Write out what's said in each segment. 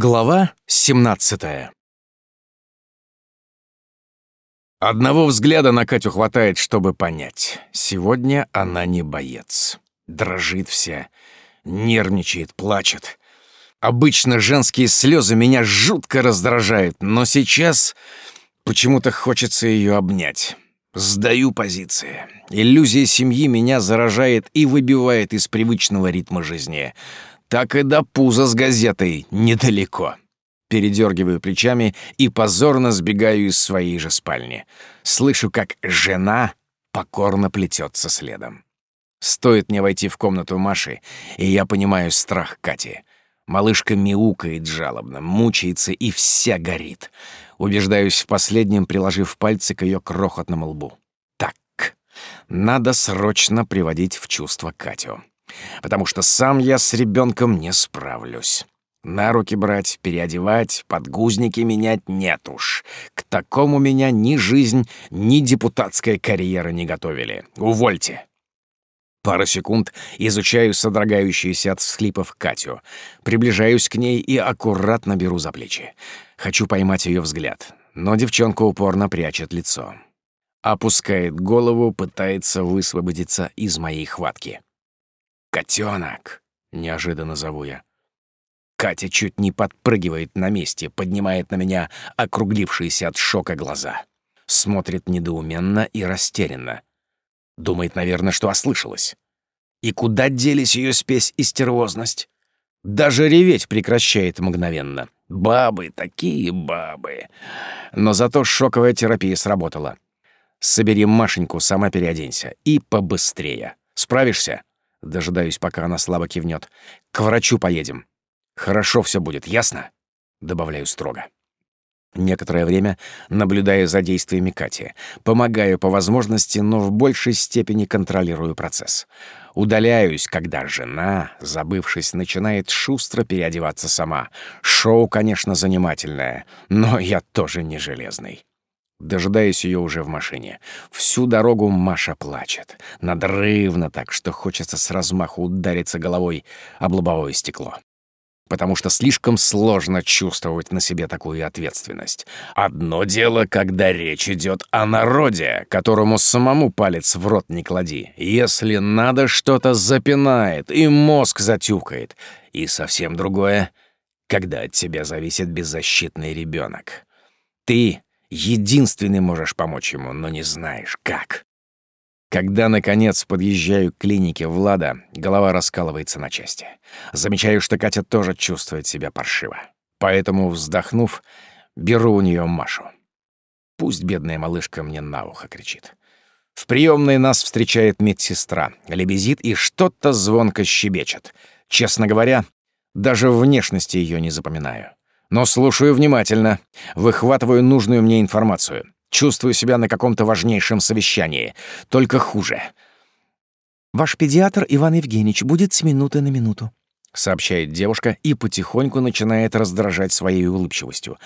Глава 17 Одного взгляда на Катю хватает, чтобы понять. Сегодня она не боец. Дрожит вся, нервничает, плачет. Обычно женские слезы меня жутко раздражают, но сейчас почему-то хочется ее обнять. Сдаю позиции. Иллюзия семьи меня заражает и выбивает из привычного ритма жизни так и до пуза с газетой недалеко. Передергиваю плечами и позорно сбегаю из своей же спальни. Слышу, как жена покорно плетется следом. Стоит мне войти в комнату Маши, и я понимаю страх Кати. Малышка мяукает жалобно, мучается и вся горит. Убеждаюсь в последнем, приложив пальцы к ее крохотному лбу. Так, надо срочно приводить в чувство Катю. Потому что сам я с ребенком не справлюсь. На руки брать, переодевать, подгузники менять нет уж. К такому меня ни жизнь, ни депутатская карьера не готовили. Увольте. Пару секунд изучаю содрогающуюся от всхлипов Катю. Приближаюсь к ней и аккуратно беру за плечи. Хочу поймать ее взгляд, но девчонка упорно прячет лицо. Опускает голову, пытается высвободиться из моей хватки котенок!» — неожиданно зову я. Катя чуть не подпрыгивает на месте, поднимает на меня округлившиеся от шока глаза. Смотрит недоуменно и растерянно. Думает, наверное, что ослышалась. И куда делись ее спесь и стервозность? Даже реветь прекращает мгновенно. Бабы, такие бабы. Но зато шоковая терапия сработала. Собери Машеньку, сама переоденься. И побыстрее. Справишься? Дожидаюсь, пока она слабо кивнет. «К врачу поедем. Хорошо все будет, ясно?» Добавляю строго. Некоторое время наблюдаю за действиями Кати, помогаю по возможности, но в большей степени контролирую процесс. Удаляюсь, когда жена, забывшись, начинает шустро переодеваться сама. Шоу, конечно, занимательное, но я тоже не железный дожидаясь ее уже в машине. Всю дорогу Маша плачет. Надрывно так, что хочется с размаху удариться головой об лобовое стекло. Потому что слишком сложно чувствовать на себе такую ответственность. Одно дело, когда речь идет о народе, которому самому палец в рот не клади. Если надо, что-то запинает, и мозг затюкает. И совсем другое, когда от тебя зависит беззащитный ребенок. Ты Единственный можешь помочь ему, но не знаешь, как. Когда, наконец, подъезжаю к клинике Влада, голова раскалывается на части. Замечаю, что Катя тоже чувствует себя паршиво. Поэтому, вздохнув, беру у нее Машу. Пусть бедная малышка мне на ухо кричит. В приемной нас встречает медсестра, лебезит и что-то звонко щебечет. Честно говоря, даже внешности ее не запоминаю но слушаю внимательно, выхватываю нужную мне информацию. Чувствую себя на каком-то важнейшем совещании, только хуже. «Ваш педиатр Иван Евгеньевич будет с минуты на минуту», — сообщает девушка и потихоньку начинает раздражать своей улыбчивостью.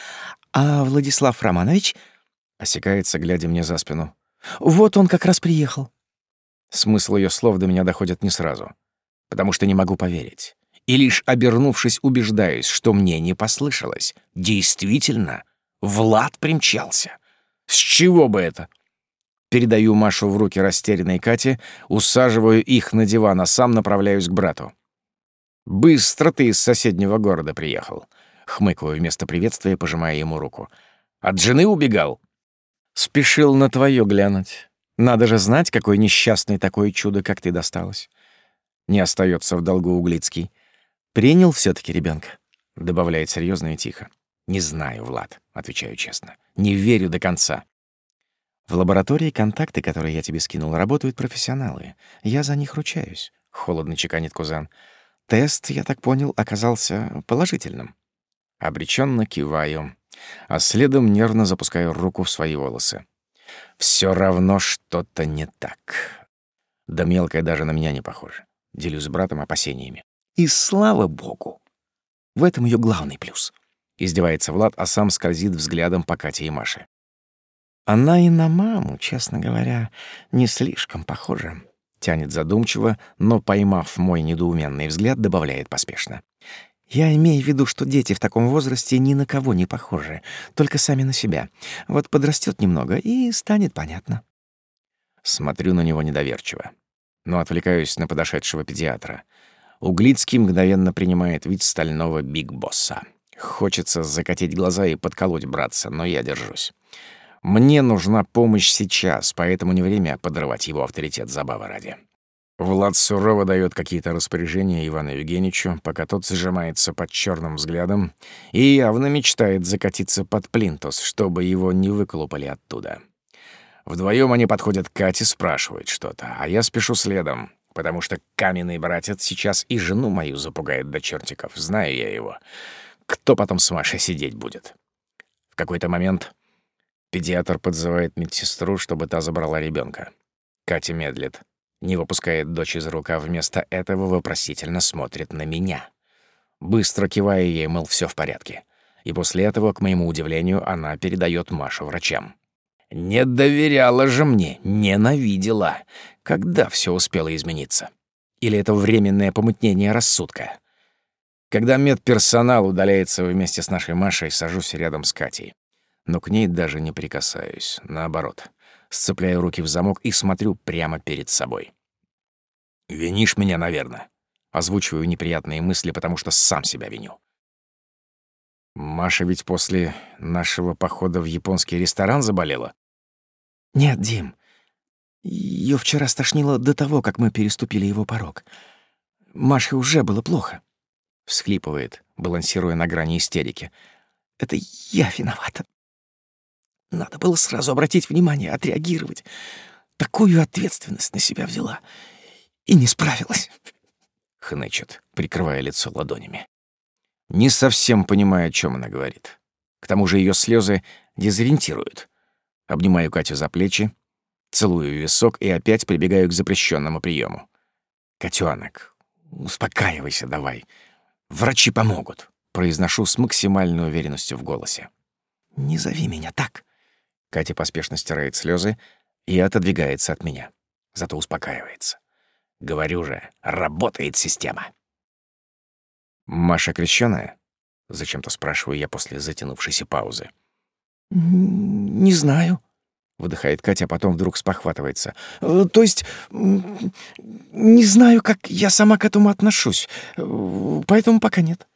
«А Владислав Романович...» — осекается, глядя мне за спину. «Вот он как раз приехал». Смысл ее слов до меня доходит не сразу, потому что не могу поверить и лишь обернувшись, убеждаюсь, что мне не послышалось. Действительно, Влад примчался. С чего бы это? Передаю Машу в руки растерянной Кате, усаживаю их на диван, а сам направляюсь к брату. «Быстро ты из соседнего города приехал», — хмыкаю вместо приветствия, пожимая ему руку. «От жены убегал?» «Спешил на твое глянуть. Надо же знать, какой несчастный такое чудо, как ты досталась». Не остается в долгу Углицкий. Принял все таки ребенка, добавляет серьезно и тихо. «Не знаю, Влад», — отвечаю честно. «Не верю до конца». «В лаборатории контакты, которые я тебе скинул, работают профессионалы. Я за них ручаюсь», — холодно чеканит Кузан. «Тест, я так понял, оказался положительным». Обреченно киваю, а следом нервно запускаю руку в свои волосы. Все равно что-то не так. Да мелкая даже на меня не похоже. Делюсь с братом опасениями. И слава богу! В этом ее главный плюс. Издевается Влад, а сам скользит взглядом по Кате и Маше. Она и на маму, честно говоря, не слишком похожа. Тянет задумчиво, но, поймав мой недоуменный взгляд, добавляет поспешно. Я имею в виду, что дети в таком возрасте ни на кого не похожи, только сами на себя. Вот подрастет немного, и станет понятно. Смотрю на него недоверчиво, но отвлекаюсь на подошедшего педиатра — Углицкий мгновенно принимает вид стального бигбосса. Хочется закатить глаза и подколоть братца, но я держусь. Мне нужна помощь сейчас, поэтому не время подрывать его авторитет забава ради. Влад сурово даёт какие-то распоряжения Ивану Евгеньевичу, пока тот сжимается под чёрным взглядом и явно мечтает закатиться под плинтус, чтобы его не выколупали оттуда. Вдвоем они подходят к Кате, спрашивают что-то, а я спешу следом потому что каменный братец сейчас и жену мою запугает до чертиков, знаю я его. Кто потом с Машей сидеть будет? В какой-то момент педиатр подзывает медсестру, чтобы та забрала ребенка. Катя медлит, не выпускает дочь из рук, а вместо этого вопросительно смотрит на меня. Быстро кивая ей, мол, все в порядке. И после этого, к моему удивлению, она передает Машу врачам. «Не доверяла же мне, ненавидела. Когда все успело измениться? Или это временное помутнение рассудка? Когда медперсонал удаляется вместе с нашей Машей, сажусь рядом с Катей. Но к ней даже не прикасаюсь. Наоборот, сцепляю руки в замок и смотрю прямо перед собой. «Винишь меня, наверное». Озвучиваю неприятные мысли, потому что сам себя виню. Маша ведь после нашего похода в японский ресторан заболела? Нет, Дим, ее вчера стошнило до того, как мы переступили его порог. Маше уже было плохо. Всхлипывает, балансируя на грани истерики. Это я виновата. Надо было сразу обратить внимание, отреагировать. Такую ответственность на себя взяла. И не справилась. Хнычет, прикрывая лицо ладонями. Не совсем понимая, о чем она говорит. К тому же ее слезы дезориентируют. Обнимаю Катю за плечи, Целую висок и опять прибегаю к запрещенному приему. «Котенок, успокаивайся давай. Врачи помогут», — произношу с максимальной уверенностью в голосе. «Не зови меня так». Катя поспешно стирает слезы и отодвигается от меня. Зато успокаивается. Говорю же, работает система. «Маша крещеная? зачем-то спрашиваю я после затянувшейся паузы. «Не знаю», — выдыхает Катя, а потом вдруг спохватывается. «Э, «То есть, не знаю, как я сама к этому отношусь, э, поэтому пока нет.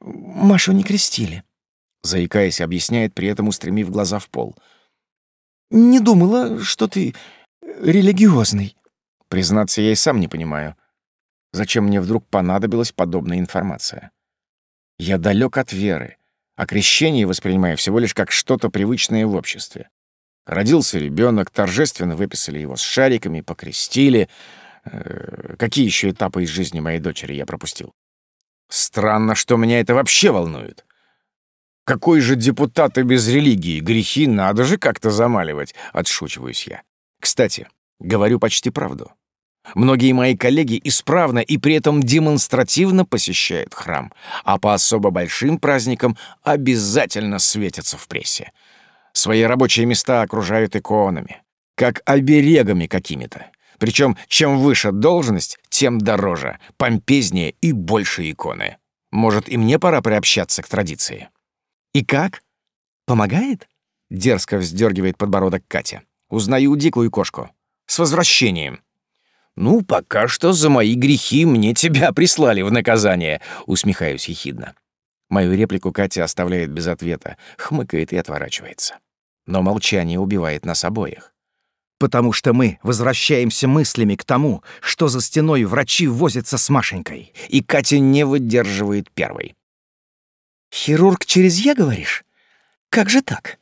Машу не крестили», — заикаясь, объясняет, при этом устремив глаза в пол. «Не думала, что ты религиозный». Признаться, я и сам не понимаю, зачем мне вдруг понадобилась подобная информация. Я далек от веры, а крещение воспринимаю всего лишь как что-то привычное в обществе. Родился ребенок, торжественно выписали его с шариками, покрестили. Э какие еще этапы из жизни моей дочери я пропустил? Странно, что меня это вообще волнует. Какой же депутат и без религии? Грехи надо же как-то замаливать, отшучиваюсь я. Кстати, говорю почти правду. Многие мои коллеги исправно и при этом демонстративно посещают храм, а по особо большим праздникам обязательно светятся в прессе. Свои рабочие места окружают иконами, как оберегами какими-то. Причем чем выше должность, тем дороже, помпезнее и больше иконы. Может, и мне пора приобщаться к традиции. «И как? Помогает?» — дерзко вздергивает подбородок Катя. «Узнаю дикую кошку. С возвращением!» «Ну, пока что за мои грехи мне тебя прислали в наказание», — усмехаюсь ехидно. Мою реплику Катя оставляет без ответа, хмыкает и отворачивается. Но молчание убивает нас обоих. «Потому что мы возвращаемся мыслями к тому, что за стеной врачи возятся с Машенькой, и Катя не выдерживает первой». «Хирург через «я» говоришь? Как же так?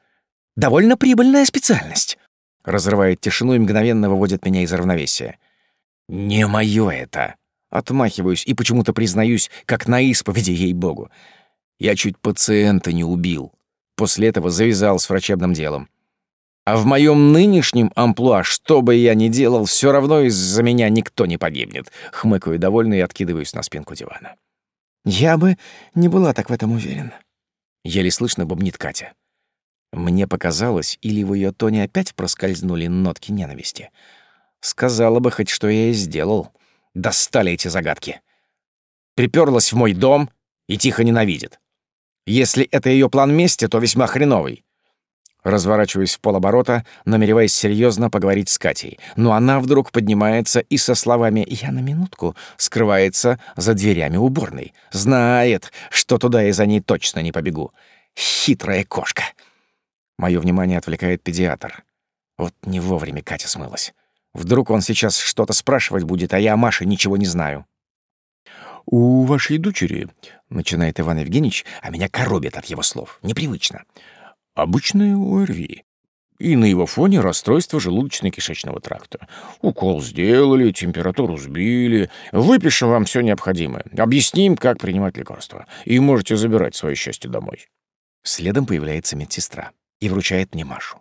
Довольно прибыльная специальность». Разрывает тишину и мгновенно выводит меня из равновесия. «Не мое это!» Отмахиваюсь и почему-то признаюсь, как на исповеди, ей-богу. Я чуть пациента не убил. После этого завязал с врачебным делом. А в моем нынешнем амплуа, что бы я ни делал, все равно из-за меня никто не погибнет. Хмыкаю довольно и откидываюсь на спинку дивана. Я бы не была так в этом уверена. Еле слышно бубнит Катя. Мне показалось, или в ее тоне опять проскользнули нотки ненависти. Сказала бы хоть, что я и сделал. Достали эти загадки. Приперлась в мой дом и тихо ненавидит. Если это ее план мести, то весьма хреновый. Разворачиваюсь в полоборота, намереваясь серьезно поговорить с Катей. Но она вдруг поднимается и со словами «Я на минутку» скрывается за дверями уборной. Знает, что туда я за ней точно не побегу. Хитрая кошка. Мое внимание отвлекает педиатр. Вот не вовремя Катя смылась. Вдруг он сейчас что-то спрашивать будет, а я о Маше ничего не знаю. «У вашей дочери», — начинает Иван Евгеньевич, а меня коробит от его слов. Непривычно. «Обычное ОРВИ. И на его фоне расстройство желудочно-кишечного тракта. Укол сделали, температуру сбили. Выпишем вам все необходимое. Объясним, как принимать лекарства. И можете забирать свое счастье домой». Следом появляется медсестра и вручает мне Машу.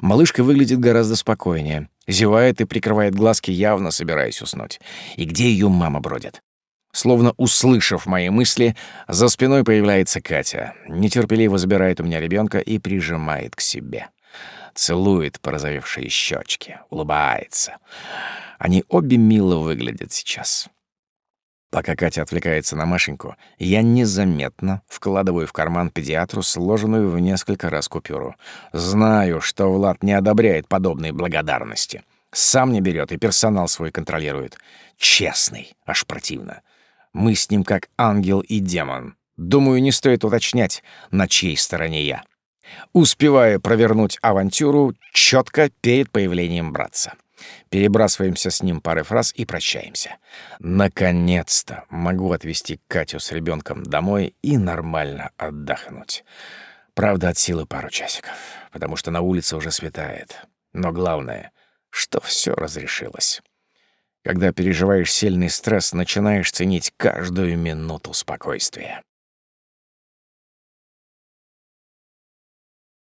Малышка выглядит гораздо спокойнее, зевает и прикрывает глазки, явно собираясь уснуть. И где ее мама бродит? Словно услышав мои мысли, за спиной появляется Катя, нетерпеливо забирает у меня ребенка и прижимает к себе. Целует порозовевшие щечки, улыбается. Они обе мило выглядят сейчас. Пока Катя отвлекается на Машеньку, я незаметно вкладываю в карман педиатру сложенную в несколько раз купюру. Знаю, что Влад не одобряет подобные благодарности. Сам не берет и персонал свой контролирует. Честный, аж противно. Мы с ним как ангел и демон. Думаю, не стоит уточнять, на чьей стороне я. Успеваю провернуть авантюру четко перед появлением братца. Перебрасываемся с ним пары фраз и прощаемся. Наконец-то могу отвезти Катю с ребенком домой и нормально отдохнуть. Правда, от силы пару часиков, потому что на улице уже светает. Но главное, что все разрешилось. Когда переживаешь сильный стресс, начинаешь ценить каждую минуту спокойствия.